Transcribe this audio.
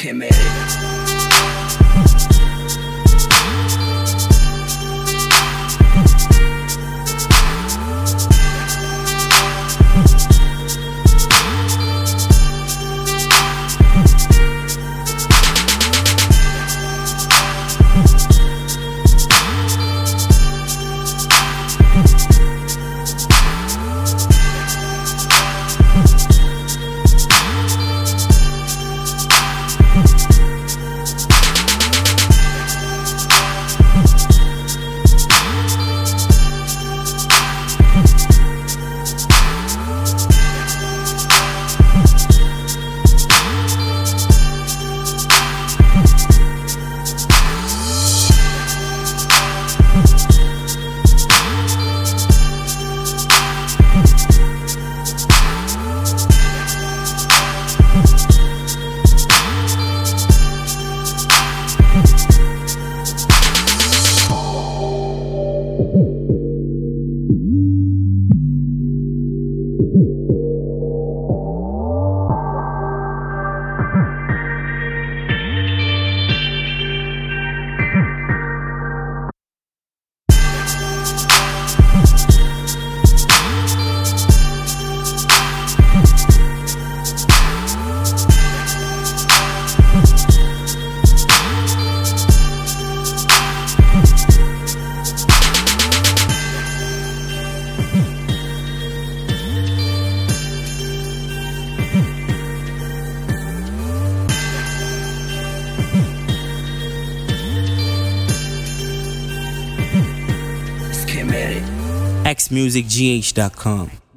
Schematic. Xmusicgh.com.